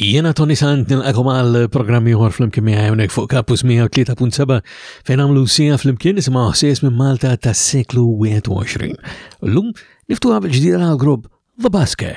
Jiena Tony Sant nilqakom għal programm ieħor flimkien miegħi hawnhekk fuq Kapus 103.7 fejn għamlu sija flimkien nisimgħu ħsies minn Malta tas-seklu 21. Llum niftuha bil-ġdida għal grupp The Basque.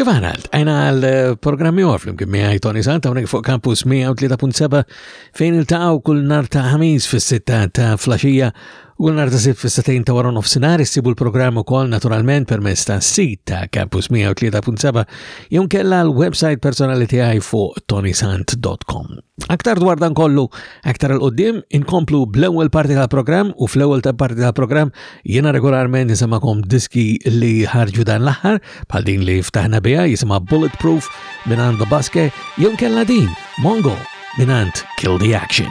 Kif għana għalt, għajna għal-programmi eh, għor fl-imkien miħaj Tony Santa unek fuq kampus 103.7 fejn il-taqaw kull nar ta' ħamiz fis-sitta ta' flasġija u kull nar ta' sib fis-satajn ta' waron of sinar issibu l-programmu kol naturalment permess ta' sit ta' kampus 103.7 jom kella l-websajt personali tiegħi fuq tonisant.com. Aktar dwar dan kollu, aktar l-qoddim, inkomplu bl-ewwel parti tal-programm u fl-ewwel parti tal-programm Jiena regolarment nisemakom diski li ħarġu dan l-aħħar, bħal din li ftaħna biha jisimha Bulletproof minn għand Babaske, jew kella din Mongo minn għand Kill the Action.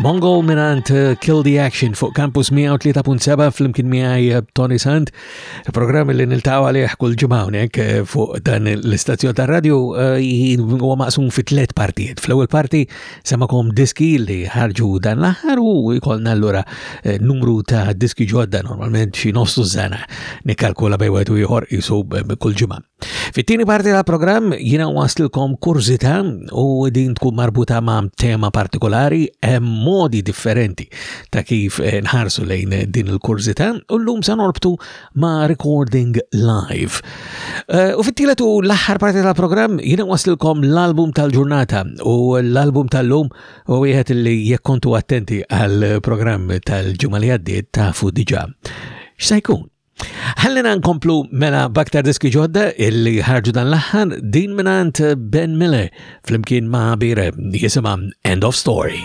Mongo minant eh, Kill the Action fuq Campus 103.7 fl-imkien miħaj eh, Tony Sant, programm li nil-tawa li kull ġimawnek eh, fuq dan l-istazzjon ta' radio huwa maqsum fi tlet partijiet. Fl-ewwel parti semakom diski li ħarġu dan l-aħħar u jkollna allura numru ta' diski ġodda normalment xi nofsu żana nikkalkula bejwet u ieħor jisu kull ġimgħa. Fit-tieni parti tal-programm jiena waslilkom kurzita u din tkun marbuta ma' tema partikolari hemm modi differenti ta' kif eh, nħarsu lejn din il-kurzita u llum se norbtu ma' recording live. Eh, u fit-tielet u l-aħħar parti tal-programm jiena waslilkom l-album tal-ġurnata u l-album tal-lum u wieħed li jekk kontu attenti għal-programm tal-ġimgħa li għaddiet tafu diġà. X'se jkun? Ħallina nkomplu mela baktar diski ġodda illi ħarġu dan l-aħħar din minant Ben Miller flimkien ma' bira jisimha End of Story.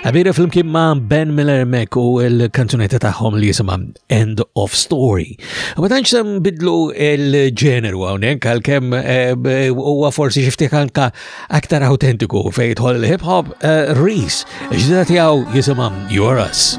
Għabira fl-imkien ma' Ben Miller Mek u l-kanzunetta tagħhom li jisima End of Story. Ma tantx sem bidlu l-ġeneru hawnhekk għalkemm eh, huwa forsi xi ftit anka aktar autentiku fejn jidħol il-hip hop eh, Reese. Ġdida tiegħu jisimha You're Us.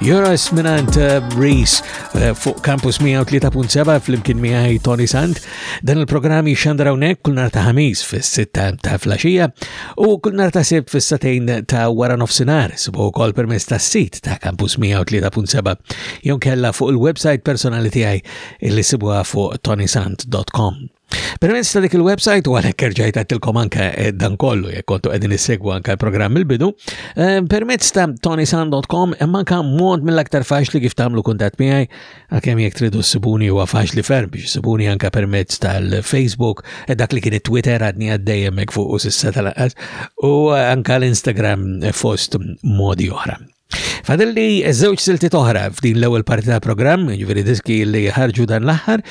Jonas minant eh, Reese eh, fuq Campus 103.7 fl-imkien miħaj Tony Sant. Dan il-programm jixandra unek kull nar ta' ħamis fis-sitta ta' flasġija u kull nar ta' sebt fis-satejn ta' wara nofsinar sibu kol permess ta' sit ta' Campus 103.7 jon kella fuq il-website personali tijaj il-li sibuha fuq tonysant.com. Permezz ta' dik il-website u għalhekk erġajt għattilkom anke eh, dan kollu jekk kontu qegħdin issegwu anke l-programm il-bidu, eh, permezz ta' tonisan.com hemm anke mod mill-aktar faċli kif tagħmlu kuntatt miegħi għalkemm jekk tridu ssibuni huwa faċli ferm biex ssibuni anke permezz tal-Facebook, eh, dak li kien it-Twitter għadni għaddejjem hekk fuq u sissa tal-qas u anke l-Instagram fost modi oħra. Fadilli żewġ siltiet oħra f'din l-ewwel parti tal-programm, jiġifieri diski li ħarġu dan l-aħħar,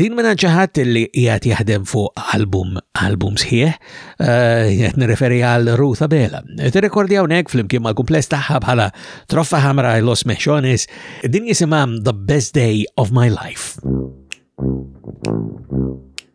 din minn xi ħadd li qiegħed jaħdem fuq album album sħiħ, eh, qed nirreferi għal Ruth Abela. Tirrekordja hawnhekk flimkien mal-kumpless tagħha bħala Troffa Ħamra Los Mexxonis, din jisimha The Best Day of My Life. Thank you.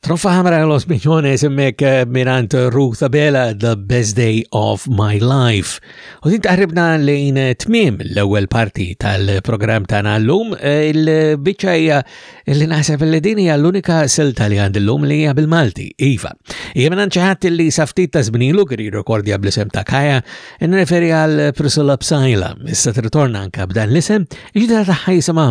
Troffa ħamra los miñones emmek eh, mirant Ruth Abela The Best Day of My Life. U din taħribna lejn eh, tmim l-ewwel parti tal-programm tagħna llum eh, il-biċċa hija li naħseb li din hija l-unika silta li għand illum li hija bil-Malti, iva. Hija minn ċaħat li saftit ta' żbnilu kien jirrekordja bl-isem ta' Kaja, nreferi għal Priscilla Psajla, issa tritorna anka b'dan l-isem, iġda ta' ħajsama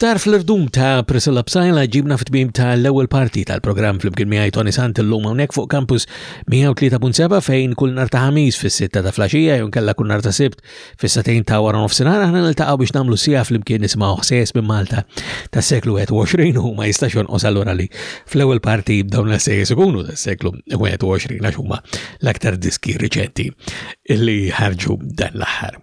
Ftar fl-irdum ta' Priscilla Psajla ġibna fit-tmim ta' l-ewwel parti tal-programm fl-imkien miegħi Tony Sant illum hawnhekk fuq campus 103.7 fejn kull nar ta' ħamis fis-sitta ta' flaxija jew kella kull nar ta' sibt Fis-satejn ta' wara nofsinhar aħna niltaqgħu biex nagħmlu sija flimkien nisimgħu ħsejjes minn Malta tas-seklu 21 u ma jistax jonqos allura li fl-ewwel parti dawn l-ħsejjes ikunu tas-seklu 21 għax huma l-aktar diski riċenti li ħarġu dan l-aħħar.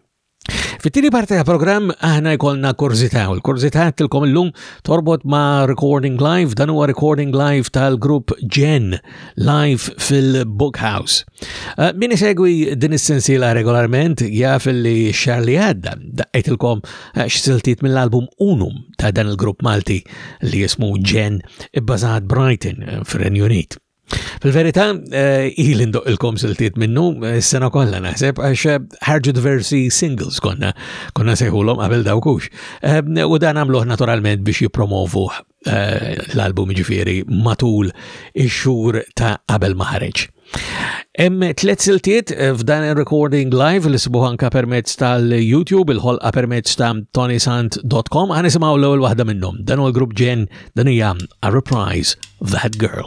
Fit-tieni parti ta' programm aħna jkollna kurzità u l-kurzità tilkom illum torbot ma' recording live dan huwa recording live tal-grupp Gen live fil-Bookhouse. Eh, min isegwi din is-sensiela regolarment jaf li xar li għadda daqqajtilkom eh, x'siltiet mill-album Unum ta' dan il-grupp Malti li jismu Jen ibbażat Brighton eh, fir-Renju Unit. Fil-verità, il indoq il-kom siltiet minnu, s-sena kollha naħseb, għax ħarġu diversi singles konna, konna seħulhom qabel dawkux. U dan għamluħ naturalment biex jipromovuh eh, l-album ġifiri matul ix-xhur ta' qabel ma ħareġ. Hemm tliet siltiet eh, f'dan ir-recording live li sibuħ anka permezz tal-YouTube il-ħolqa permezz ta' tonysant.com għan nisimgħu l-ewwel waħda minnhom. Dan huwa grupp ġen dan hija A Reprise That Girl.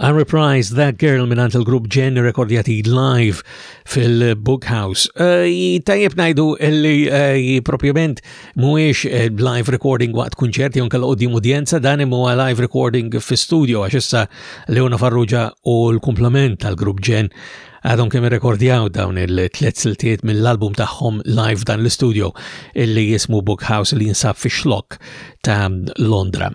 I Reprise That Girl minant il-grupp Jen rekordjati live fil-Bookhouse. Eh, tajjeb najdu illi eh, propjament muwiex eh, live recording waqt kunċert jon kalla qoddim udjenza dan imma live recording fi studio għax issa Leona Farrugia u l-komplement tal-grupp Jen għadhom kemm rekordjaw dawn il-tliet siltiet mill-album tagħhom live dan l-studio illi jismu Bookhouse li jinsab fi xlok ta' Londra.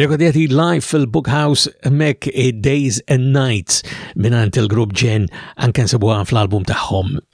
Rekodjati live fil-Bookhouse Mek Days and Nights minant il-grupp ġen anke nsibuha fl-album tagħhom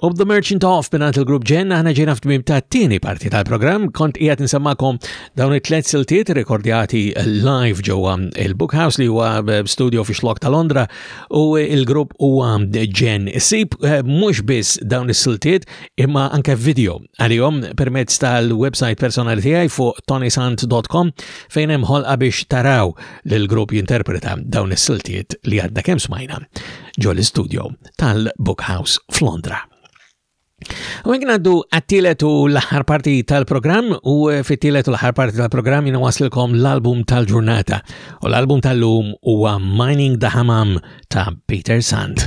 U b'The Merchant of Penat il-Grupp Ġen aħna ġejna f'tmim ta' tieni parti tal-programm kont qiegħed insemmakom Dawn it-tlet siltiet rekordjati live ġewwa il-Bookhouse li huwa eh, studio fi xlok ta' Londra u il-grupp huwa Gen. Sib eh, mhux biss dawn is-siltiet imma anke video għalihom permezz tal-website personali tiegħi fuq tonysant.com fejn hemm ħolqa biex taraw l grupp jinterpreta dawn is-siltiet li għadna kemm smajna ġol-istudio tal-Bookhouse f'Londra. U għek naddu għattilet u l-ħar parti tal-program u eh, fittilet u l-ħar parti tal-program jina waslilkom l-album tal-ġurnata u l-album tal-lum huwa Mining the Hamam ta' Peter Sand.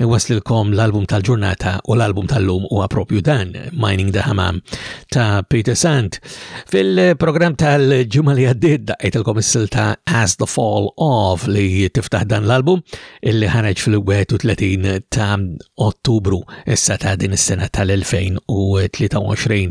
Iwasslilkom l-album tal-ġurnata u l-album tal-lum huwa propju dan, Mining the Hamam ta' Peter Sant. Fil-programm tal-ġimgħa li għaddiet daqqitilkom is-silta As the Fall of li tiftaħ dan l-album illi ħareġ fil-31 ta' Ottubru issa ta' din is-sena tal-2023.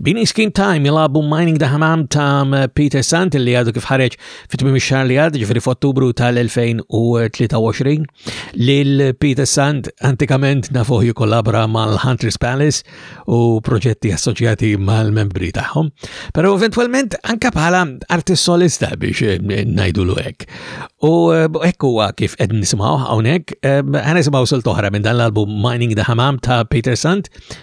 Bini Skin Time jilabu Mining the Hamam ta' Peter Sant li għadu kif ħareġ fit-tmim xar li għad ġifri f'Ottubru tal-2023 li l-Peter Sant antikament nafuħ jikollabra mal-Hunters Palace u proġetti assoċjati mal-membri tagħhom. Pero eventualment anka bħala artist solista biex eh, najdu l hekk. U eh, ekku kif qed nisimgħu hawnhekk, eh, ħa nisimgħu sul toħra minn dan l-album Mining the Hamam ta' Peter Sant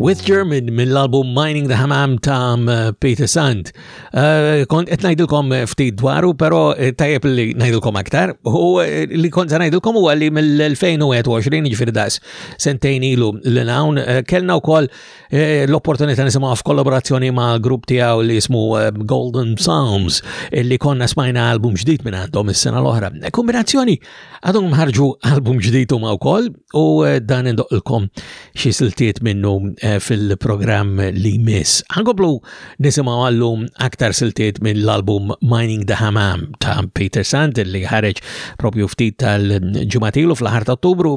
With German mill-album Mining the Hamam ta' um, Peter Sand. Uh, kont qed ngħidilkom uh, ftit dwaru, però uh, tajjeb li ngħidilkom aktar. U li kont se ngħidilkom huwa li mill-2021 ġifieri das sentejn ilu l-hawn kellna wkoll Eh, l-opportunità nisimgħu f'kollaborazzjoni ma' grupp tiegħu li jismu eh, Golden Psalms illi konna smajna album ġdid minn għandhom is-sena l-oħra. Kombinazzjoni għadhom ħarġu album ġdid huma wkoll u eh, dan indoqilkom xi siltiet minnu fil-programm li miss. Ħankomplu nisimgħu għallum aktar siltiet minn l-album Mining the Hamam ta' Peter Sand li ħareġ propju ftit tal-ġumatilu fl-ħar ta' Ottubru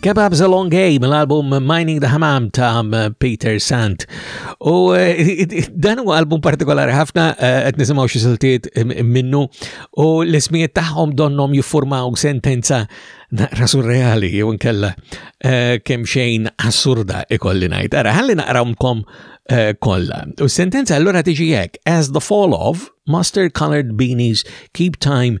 Kebabs a Long Game, l-album Mining the Hamam ta' Peter Sant. U eh, dan huwa album partikolari ħafna, eh, qed nisimgħu xi siltiet eh, minnu u l-ismijiet tagħhom donnom jiffurmaw sentenza naqra surreali jew inkella kemm xejn assurda ikolli ngħid. Ara ħalli naqrawmkom kollha. U sentenza allura tiġi hekk, as the fall of mustard colored beanies keep time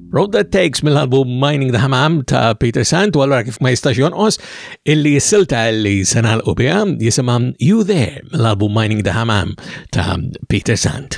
Road That Takes mill-album Mining the Hamam ta' Peter Sant, u għallura kif ma jistax jonqos, illi s-silta illi senal u bija jisimam You There mill-album Mining the Hamam ta' Peter Sant.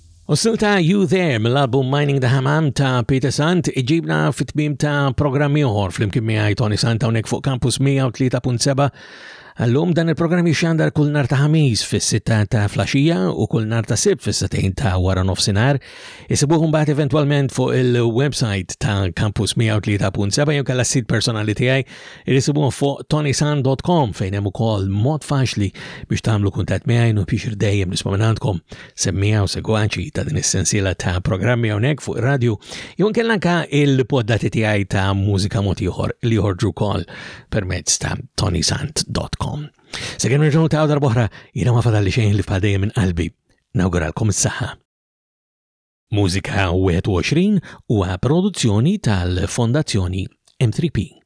U s-sil ta' You There mill-album Mining the Hamam ta' Peter Sant iġibna fit-tmim ta' programm ieħor fl-imkien miegħi Tony Sant hawnhekk fuq Campus 103.7 Għallum dan il-programm jixxandar kull nar ta' ħamis fis-sitta ta' flaxija u kull nar ta' sib fis-satejn ta' wara nofsinhar. Isibuh mbagħad eventwalment fuq il-website ta' Campus 103.7 jew kellha sit personali tiegħi irisibuh fuq tonisan.com fejn hemm ukoll mod faċli biex tagħmlu kuntatt miegħi u biex dejjem nisma' minn għandkom. semmija u segwaċi ta' din is-sensiela ta' programmi hawnhekk fuq ir-radju, jew inkella anke il-poddati tiegħi ta' mużika mod ieħor li joħorġu wkoll permezz ta' tonysant.com. Sekemm nerġgħu ta' għodar boħra, jiena ma fadalli xejn li fadejjem minn qalbi. Nawguralkom is-saħħa. Mużika 21 huwa produzzjoni tal-Fondazzjoni M3P.